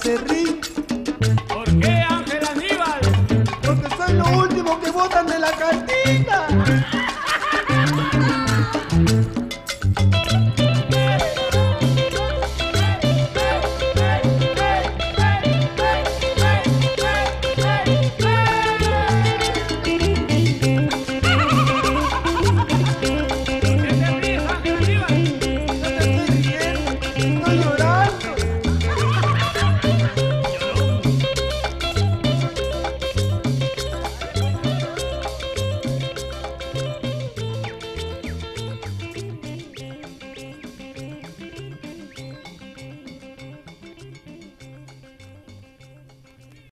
tu culpa